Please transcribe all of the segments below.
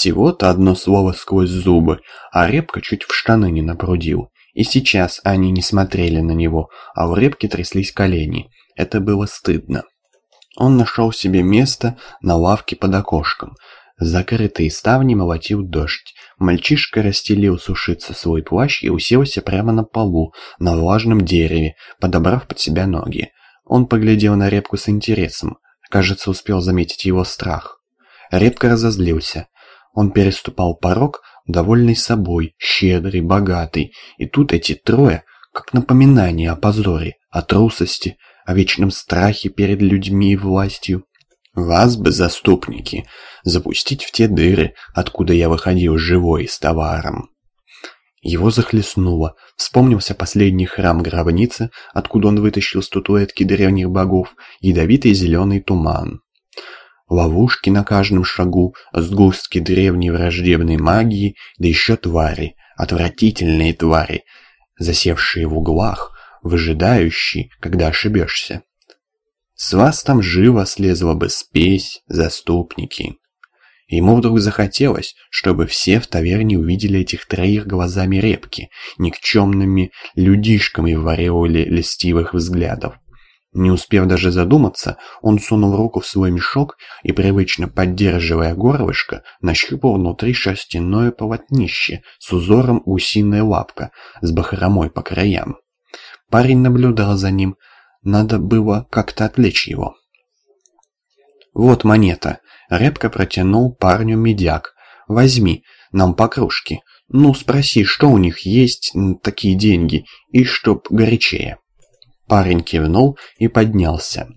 Всего-то одно слово сквозь зубы, а Репка чуть в штаны не напрудил. И сейчас они не смотрели на него, а у Репки тряслись колени. Это было стыдно. Он нашел себе место на лавке под окошком. Закрытые ставни молотил дождь. Мальчишка расстелил сушиться свой плащ и уселся прямо на полу, на влажном дереве, подобрав под себя ноги. Он поглядел на Репку с интересом. Кажется, успел заметить его страх. Репка разозлился. Он переступал порог, довольный собой, щедрый, богатый. И тут эти трое, как напоминание о позоре, о трусости, о вечном страхе перед людьми и властью. Вас бы, заступники, запустить в те дыры, откуда я выходил живой с товаром. Его захлестнуло. Вспомнился последний храм гробницы, откуда он вытащил статуэтки древних богов, ядовитый зеленый туман. Ловушки на каждом шагу, сгустки древней враждебной магии, да еще твари, отвратительные твари, засевшие в углах, выжидающие, когда ошибешься. С вас там живо слезла бы спесь, заступники. Ему вдруг захотелось, чтобы все в таверне увидели этих троих глазами репки, никчемными людишками в ореоле льстивых взглядов. Не успев даже задуматься, он сунул руку в свой мешок и, привычно поддерживая горлышко, нащупал внутри шерстяное полотнище с узором гусиная лапка с бахромой по краям. Парень наблюдал за ним, надо было как-то отвлечь его. «Вот монета», Рэпка протянул парню медяк. «Возьми, нам по кружке. Ну, спроси, что у них есть такие деньги, и чтоб горячее». Парень кивнул и поднялся.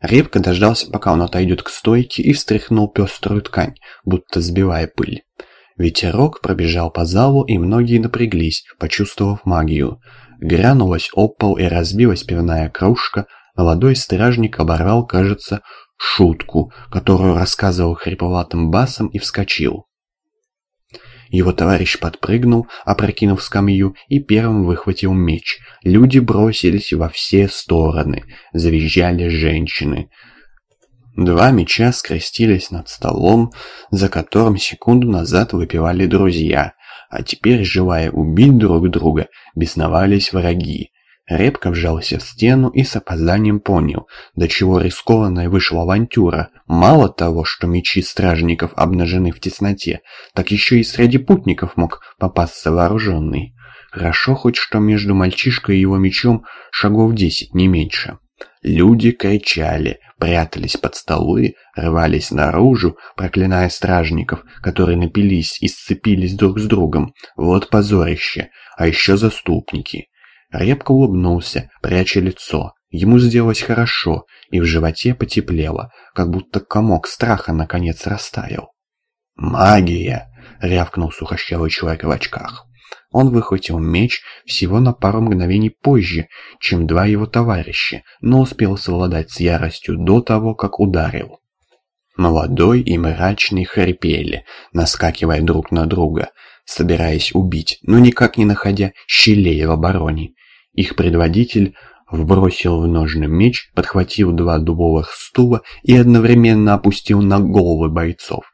Репка дождался, пока он отойдет к стойке, и встряхнул пеструю ткань, будто сбивая пыль. Ветерок пробежал по залу, и многие напряглись, почувствовав магию. Грянулась об и разбилась пивная кружка, молодой стражник оборвал, кажется, шутку, которую рассказывал хрипловатым басом и вскочил. Его товарищ подпрыгнул, опрокинув скамью, и первым выхватил меч. Люди бросились во все стороны, завизжали женщины. Два меча скрестились над столом, за которым секунду назад выпивали друзья, а теперь, желая убить друг друга, бесновались враги. Репка вжался в стену и с опозданием понял, до чего рискованная вышла авантюра. Мало того, что мечи стражников обнажены в тесноте, так еще и среди путников мог попасться вооруженный. Хорошо хоть, что между мальчишкой и его мечом шагов десять, не меньше. Люди кричали, прятались под столы, рвались наружу, проклиная стражников, которые напились и сцепились друг с другом. Вот позорище, а еще заступники. Репка улыбнулся, пряча лицо. Ему сделалось хорошо, и в животе потеплело, как будто комок страха наконец растаял. «Магия!» — рявкнул сухощавый человек в очках. Он выхватил меч всего на пару мгновений позже, чем два его товарища, но успел совладать с яростью до того, как ударил. Молодой и мрачный хрипели, наскакивая друг на друга, собираясь убить, но никак не находя щелей в обороне. Их предводитель вбросил в ножны меч, подхватил два дубовых стула и одновременно опустил на головы бойцов.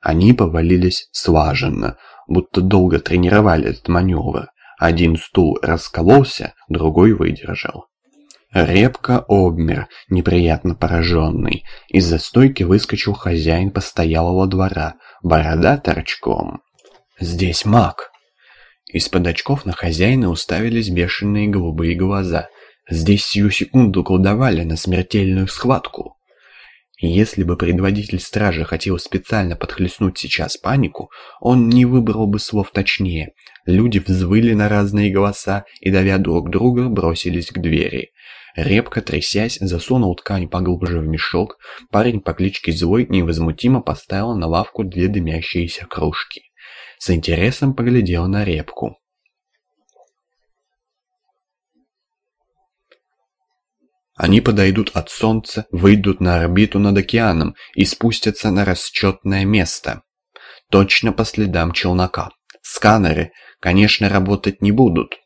Они повалились слаженно, будто долго тренировали этот маневр. Один стул раскололся, другой выдержал. Репка обмер, неприятно пораженный. Из-за стойки выскочил хозяин постоялого двора, борода торчком. «Здесь маг!» Из-под очков на хозяина уставились бешеные голубые глаза. Здесь сию секунду колдовали на смертельную схватку. Если бы предводитель стражи хотел специально подхлестнуть сейчас панику, он не выбрал бы слов точнее. Люди взвыли на разные голоса и, давя друг друга, бросились к двери. Репко, трясясь, засунул ткань поглубже в мешок, парень по кличке Злой невозмутимо поставил на лавку две дымящиеся кружки с интересом поглядел на репку. Они подойдут от Солнца, выйдут на орбиту над океаном и спустятся на расчетное место. Точно по следам челнока. Сканеры, конечно, работать не будут.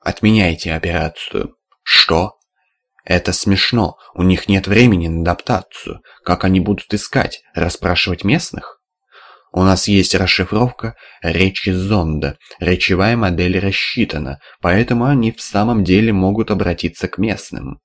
Отменяйте операцию. Что? Это смешно. У них нет времени на адаптацию. Как они будут искать? Расспрашивать местных? У нас есть расшифровка речи зонда. Речевая модель рассчитана, поэтому они в самом деле могут обратиться к местным.